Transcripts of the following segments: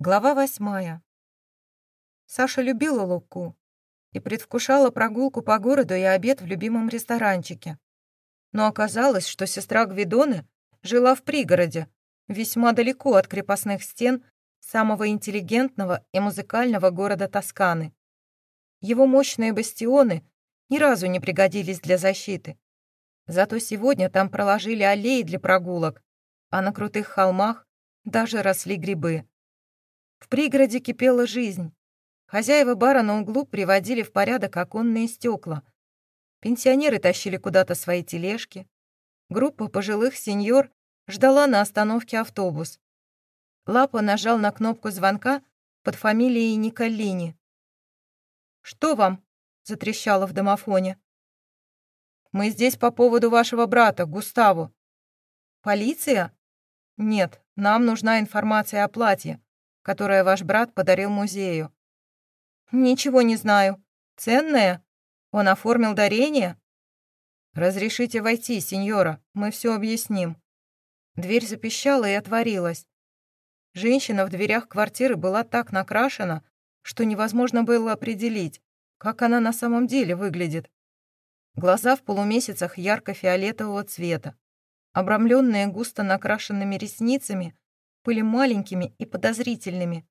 Глава восьмая. Саша любила Луку и предвкушала прогулку по городу и обед в любимом ресторанчике. Но оказалось, что сестра Гвидоны жила в пригороде, весьма далеко от крепостных стен самого интеллигентного и музыкального города Тосканы. Его мощные бастионы ни разу не пригодились для защиты. Зато сегодня там проложили аллеи для прогулок, а на крутых холмах даже росли грибы. В пригороде кипела жизнь. Хозяева бара на углу приводили в порядок оконные стекла. Пенсионеры тащили куда-то свои тележки. Группа пожилых сеньор ждала на остановке автобус. Лапа нажал на кнопку звонка под фамилией Николини. «Что вам?» — затрещало в домофоне. «Мы здесь по поводу вашего брата, Густаву». «Полиция?» «Нет, нам нужна информация о платье которое ваш брат подарил музею». «Ничего не знаю. Ценное? Он оформил дарение?» «Разрешите войти, сеньора, мы все объясним». Дверь запищала и отворилась. Женщина в дверях квартиры была так накрашена, что невозможно было определить, как она на самом деле выглядит. Глаза в полумесяцах ярко-фиолетового цвета, обрамленные густо накрашенными ресницами, были маленькими и подозрительными.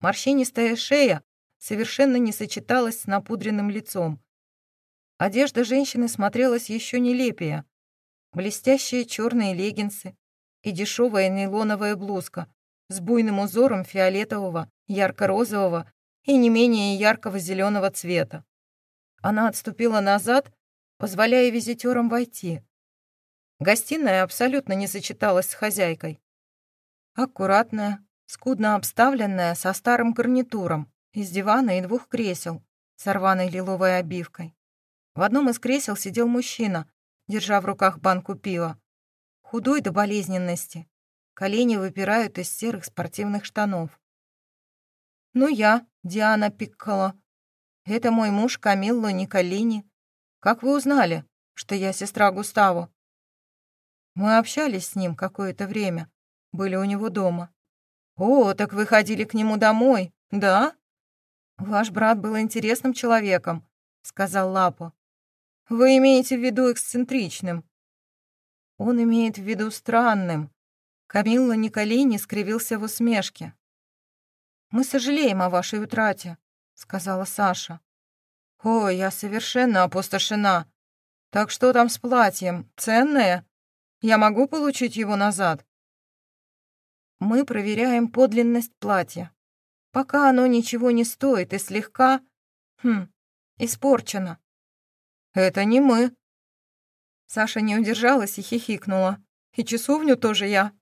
Морщинистая шея совершенно не сочеталась с напудренным лицом. Одежда женщины смотрелась еще нелепее. Блестящие черные леггинсы и дешевая нейлоновая блузка с буйным узором фиолетового, ярко-розового и не менее яркого зеленого цвета. Она отступила назад, позволяя визитерам войти. Гостиная абсолютно не сочеталась с хозяйкой. Аккуратная, скудно обставленная, со старым гарнитуром, из дивана и двух кресел, с рваной лиловой обивкой. В одном из кресел сидел мужчина, держа в руках банку пива. Худой до болезненности. Колени выпирают из серых спортивных штанов. «Ну я, Диана Пикколо. Это мой муж Камилло Николини. Как вы узнали, что я сестра Густаво?» Мы общались с ним какое-то время были у него дома. «О, так вы ходили к нему домой, да?» «Ваш брат был интересным человеком», — сказал Лапо. «Вы имеете в виду эксцентричным?» «Он имеет в виду странным». Камилла Николини скривился в усмешке. «Мы сожалеем о вашей утрате», — сказала Саша. «Ой, я совершенно опустошена. Так что там с платьем? Ценное? Я могу получить его назад?» Мы проверяем подлинность платья. Пока оно ничего не стоит и слегка... Хм, испорчено. Это не мы. Саша не удержалась и хихикнула. И часовню тоже я.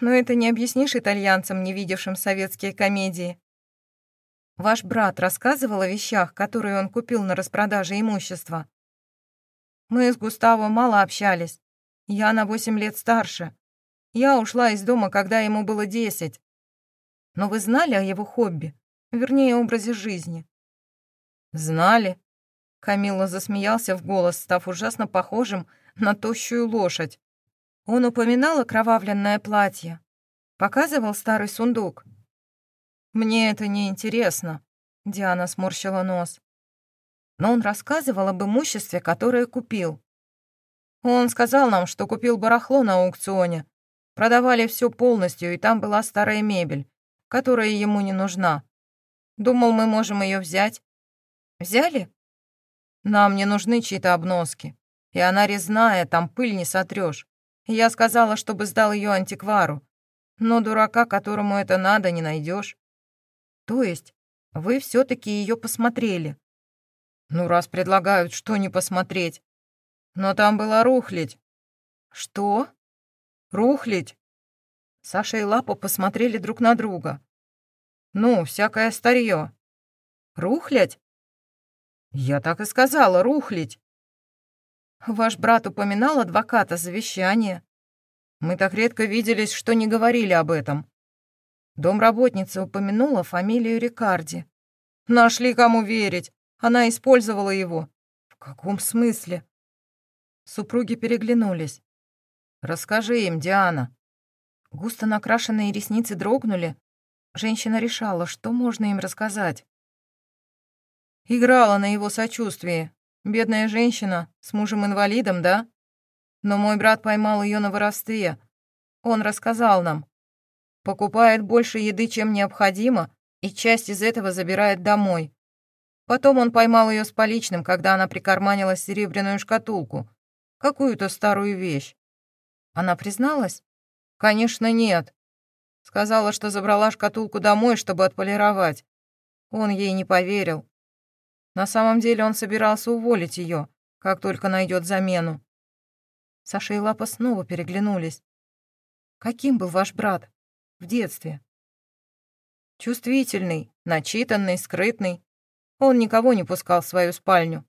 Но это не объяснишь итальянцам, не видевшим советские комедии. Ваш брат рассказывал о вещах, которые он купил на распродаже имущества. Мы с Густаво мало общались. Я на восемь лет старше. Я ушла из дома, когда ему было десять. Но вы знали о его хобби? Вернее, образе жизни?» «Знали». Камилла засмеялся в голос, став ужасно похожим на тощую лошадь. Он упоминал окровавленное платье. Показывал старый сундук. «Мне это не интересно», — Диана сморщила нос. Но он рассказывал об имуществе, которое купил. Он сказал нам, что купил барахло на аукционе, Продавали все полностью, и там была старая мебель, которая ему не нужна. Думал, мы можем ее взять. Взяли? Нам не нужны чьи-то обноски. И она резная, там пыль не сотрешь. Я сказала, чтобы сдал ее антиквару. Но дурака, которому это надо, не найдешь. То есть вы все-таки ее посмотрели? Ну, раз предлагают, что не посмотреть. Но там была рухлядь. Что? Рухлить!» Саша и Лапа посмотрели друг на друга. «Ну, всякое старье. Рухлядь?» «Я так и сказала, рухлить!» «Ваш брат упоминал адвоката завещание. Мы так редко виделись, что не говорили об этом. Домработница упомянула фамилию Рикарди. Нашли кому верить. Она использовала его. В каком смысле?» Супруги переглянулись. «Расскажи им, Диана». Густо накрашенные ресницы дрогнули. Женщина решала, что можно им рассказать. Играла на его сочувствии. Бедная женщина с мужем-инвалидом, да? Но мой брат поймал ее на воровстве. Он рассказал нам. Покупает больше еды, чем необходимо, и часть из этого забирает домой. Потом он поймал ее с поличным, когда она прикарманила серебряную шкатулку. Какую-то старую вещь. Она призналась? Конечно, нет. Сказала, что забрала шкатулку домой, чтобы отполировать. Он ей не поверил. На самом деле он собирался уволить ее, как только найдет замену. Саша и Лапа снова переглянулись. «Каким был ваш брат в детстве?» «Чувствительный, начитанный, скрытный. Он никого не пускал в свою спальню.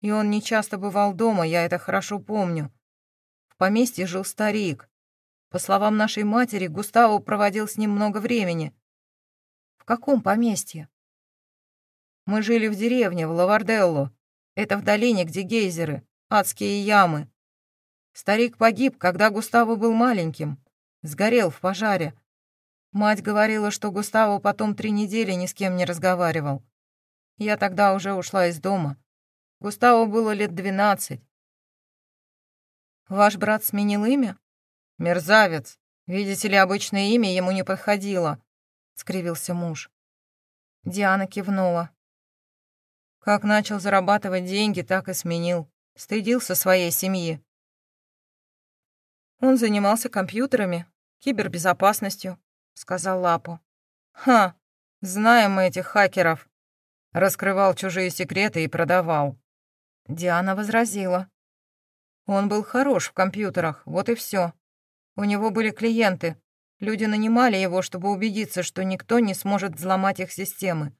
И он не часто бывал дома, я это хорошо помню. Поместье жил старик. По словам нашей матери, Густаво проводил с ним много времени. В каком поместье? Мы жили в деревне, в Лаварделло. Это в долине, где гейзеры, адские ямы. Старик погиб, когда Густаво был маленьким. Сгорел в пожаре. Мать говорила, что Густаво потом три недели ни с кем не разговаривал. Я тогда уже ушла из дома. Густаву было лет двенадцать. Ваш брат сменил имя? Мерзавец. Видите ли, обычное имя ему не подходило, скривился муж. Диана кивнула. Как начал зарабатывать деньги, так и сменил. Стыдился своей семьи. Он занимался компьютерами, кибербезопасностью, сказал Лапу. Ха, знаем мы этих хакеров. Раскрывал чужие секреты и продавал. Диана возразила. Он был хорош в компьютерах, вот и все. У него были клиенты. Люди нанимали его, чтобы убедиться, что никто не сможет взломать их системы.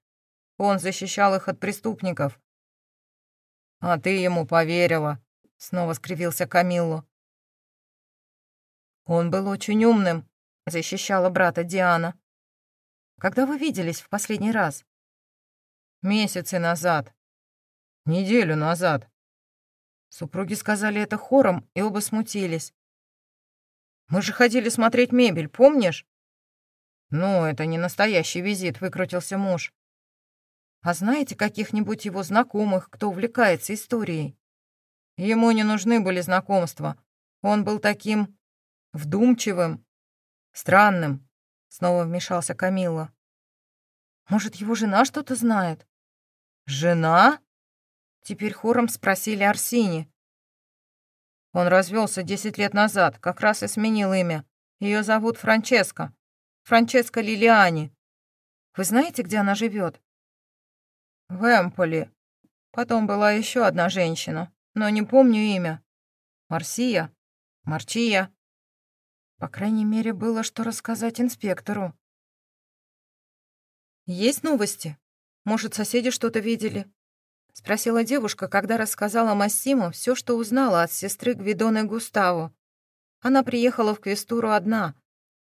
Он защищал их от преступников. «А ты ему поверила», — снова скривился Камиллу. «Он был очень умным», — защищала брата Диана. «Когда вы виделись в последний раз?» Месяцы назад. Неделю назад. Супруги сказали это хором, и оба смутились. Мы же ходили смотреть мебель, помнишь? Ну, это не настоящий визит, выкрутился муж. А знаете каких-нибудь его знакомых, кто увлекается историей? Ему не нужны были знакомства. Он был таким вдумчивым, странным. Снова вмешался Камилла. Может, его жена что-то знает? «Жена?» Теперь хором спросили Арсини. Он развелся десять лет назад, как раз и сменил имя. Ее зовут Франческа. Франческа Лилиани. Вы знаете, где она живет? В Эмполи. Потом была еще одна женщина, но не помню имя. Марсия? Марчия? По крайней мере, было что рассказать инспектору. «Есть новости?» Может, соседи что-то видели?» — спросила девушка, когда рассказала Массиму все, что узнала от сестры Гвидоны Густаво. Она приехала в Квестуру одна.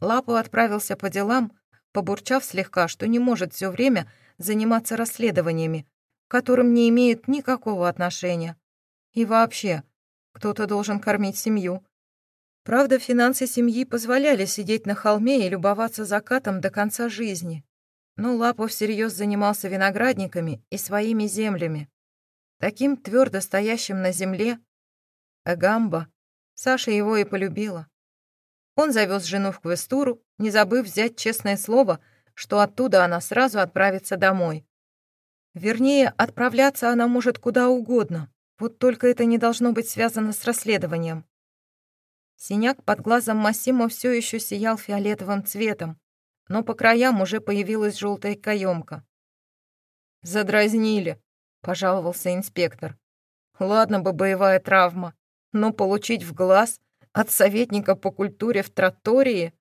Лапу отправился по делам, побурчав слегка, что не может все время заниматься расследованиями, которым не имеют никакого отношения. И вообще, кто-то должен кормить семью. Правда, финансы семьи позволяли сидеть на холме и любоваться закатом до конца жизни. Но Лапов всерьез занимался виноградниками и своими землями. Таким твердо стоящим на земле, Агамба, Саша его и полюбила. Он завез жену в Квестуру, не забыв взять честное слово, что оттуда она сразу отправится домой. Вернее, отправляться она может куда угодно, вот только это не должно быть связано с расследованием. Синяк под глазом Массимо все еще сиял фиолетовым цветом, но по краям уже появилась желтая каемка. «Задразнили», — пожаловался инспектор. «Ладно бы боевая травма, но получить в глаз от советника по культуре в тротории...»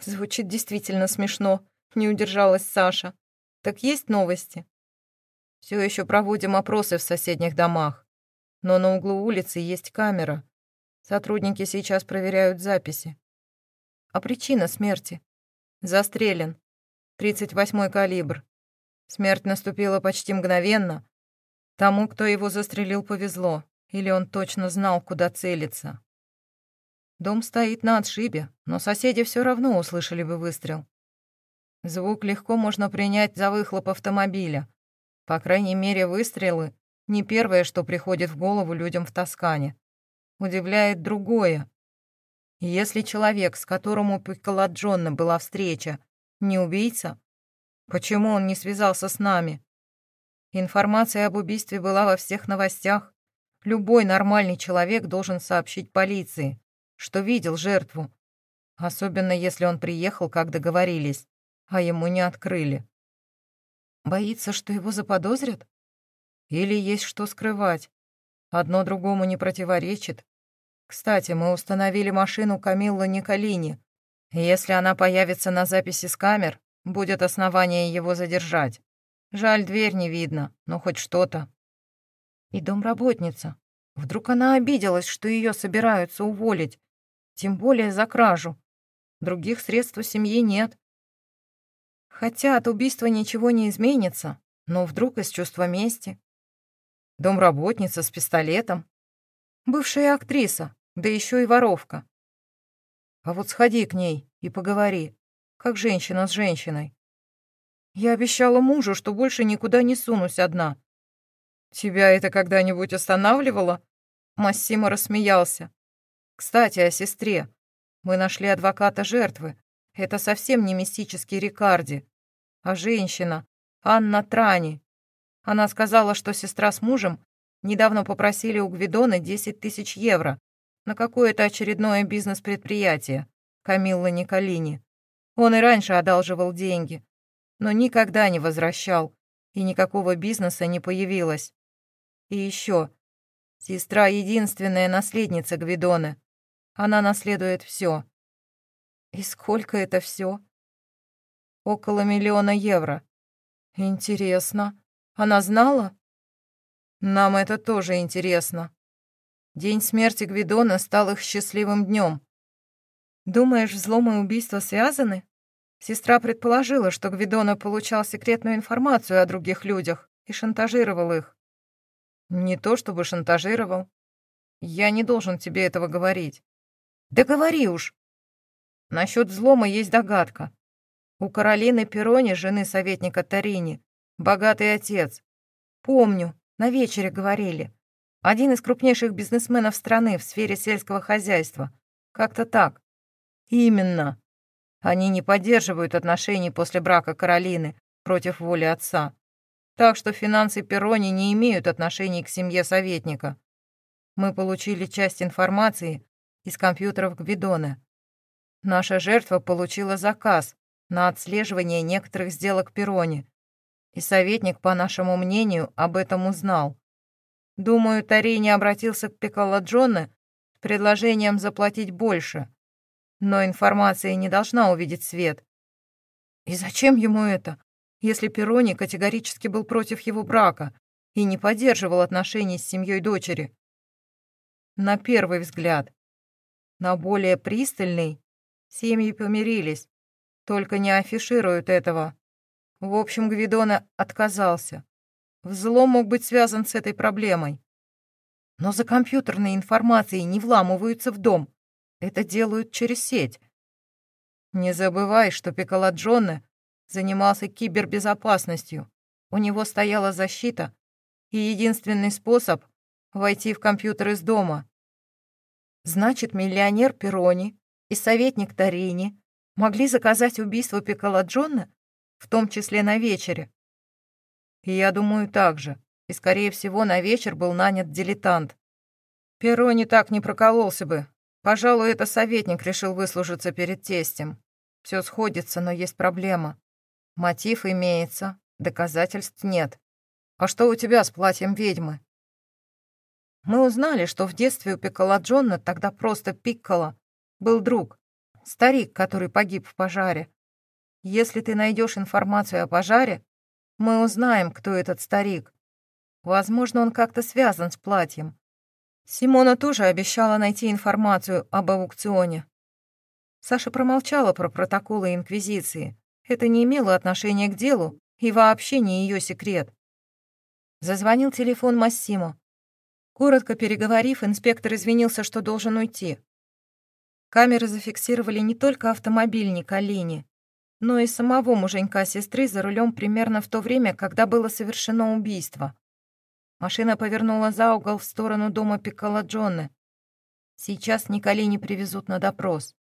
Звучит действительно смешно, не удержалась Саша. «Так есть новости?» «Все еще проводим опросы в соседних домах, но на углу улицы есть камера. Сотрудники сейчас проверяют записи. А причина смерти?» Застрелен. 38-й калибр. Смерть наступила почти мгновенно. Тому, кто его застрелил, повезло. Или он точно знал, куда целиться. Дом стоит на отшибе, но соседи все равно услышали бы выстрел. Звук легко можно принять за выхлоп автомобиля. По крайней мере, выстрелы — не первое, что приходит в голову людям в Тоскане. Удивляет другое. Если человек, с которым у Пиколаджонна была встреча, не убийца, почему он не связался с нами? Информация об убийстве была во всех новостях. Любой нормальный человек должен сообщить полиции, что видел жертву, особенно если он приехал, как договорились, а ему не открыли. Боится, что его заподозрят? Или есть что скрывать? Одно другому не противоречит. Кстати, мы установили машину Камиллы Николини. Если она появится на записи с камер, будет основание его задержать. Жаль, дверь не видно, но хоть что-то. И домработница. Вдруг она обиделась, что ее собираются уволить, тем более за кражу. Других средств у семьи нет. Хотя от убийства ничего не изменится, но вдруг из чувства мести. Домработница с пистолетом. Бывшая актриса, да еще и воровка. А вот сходи к ней и поговори, как женщина с женщиной. Я обещала мужу, что больше никуда не сунусь одна. Тебя это когда-нибудь останавливало? Массимо рассмеялся. Кстати, о сестре. Мы нашли адвоката жертвы. Это совсем не мистический Рикарди, а женщина, Анна Трани. Она сказала, что сестра с мужем недавно попросили у Гвидона 10 тысяч евро на какое-то очередное бизнес-предприятие Камилла Николини. Он и раньше одалживал деньги, но никогда не возвращал, и никакого бизнеса не появилось. И еще. Сестра — единственная наследница Гвидоны. Она наследует все. И сколько это все? Около миллиона евро. Интересно. Она знала? Нам это тоже интересно. День смерти Гвидона стал их счастливым днем. Думаешь, взлом и убийство связаны? Сестра предположила, что Гвидона получал секретную информацию о других людях и шантажировал их. Не то чтобы шантажировал. Я не должен тебе этого говорить. Да говори уж. Насчет взлома есть догадка. У Каролины Перони, жены советника Тарини, богатый отец. Помню, на вечере говорили. Один из крупнейших бизнесменов страны в сфере сельского хозяйства. Как-то так. Именно. Они не поддерживают отношений после брака Каролины против воли отца. Так что финансы Перони не имеют отношений к семье советника. Мы получили часть информации из компьютеров Гвидоне. Наша жертва получила заказ на отслеживание некоторых сделок Перони, и советник, по нашему мнению, об этом узнал. Думаю, Тарини обратился к Пикало Джонне с предложением заплатить больше, но информация не должна увидеть свет. И зачем ему это? если Перони категорически был против его брака и не поддерживал отношений с семьей дочери. На первый взгляд. На более пристальный семьи помирились, только не афишируют этого. В общем, Гвидона отказался. Взлом мог быть связан с этой проблемой. Но за компьютерной информацией не вламываются в дом. Это делают через сеть. Не забывай, что Пиколаджоне занимался кибербезопасностью. У него стояла защита, и единственный способ — войти в компьютер из дома. Значит, миллионер Перони и советник Тарини могли заказать убийство Пикола Джона, в том числе на вечере. И я думаю так же. И, скорее всего, на вечер был нанят дилетант. Перони так не прокололся бы. Пожалуй, это советник решил выслужиться перед тестем. Все сходится, но есть проблема. Мотив имеется, доказательств нет. А что у тебя с платьем ведьмы? Мы узнали, что в детстве у Пиккола Джона, тогда просто Пиккола, был друг, старик, который погиб в пожаре. Если ты найдешь информацию о пожаре, мы узнаем, кто этот старик. Возможно, он как-то связан с платьем. Симона тоже обещала найти информацию об аукционе. Саша промолчала про протоколы Инквизиции. Это не имело отношения к делу и вообще не ее секрет. Зазвонил телефон Массимо. Коротко переговорив, инспектор извинился, что должен уйти. Камеры зафиксировали не только автомобиль Николини, но и самого муженька сестры за рулем примерно в то время, когда было совершено убийство. Машина повернула за угол в сторону дома Пиккола Джонны. Сейчас Николи не привезут на допрос.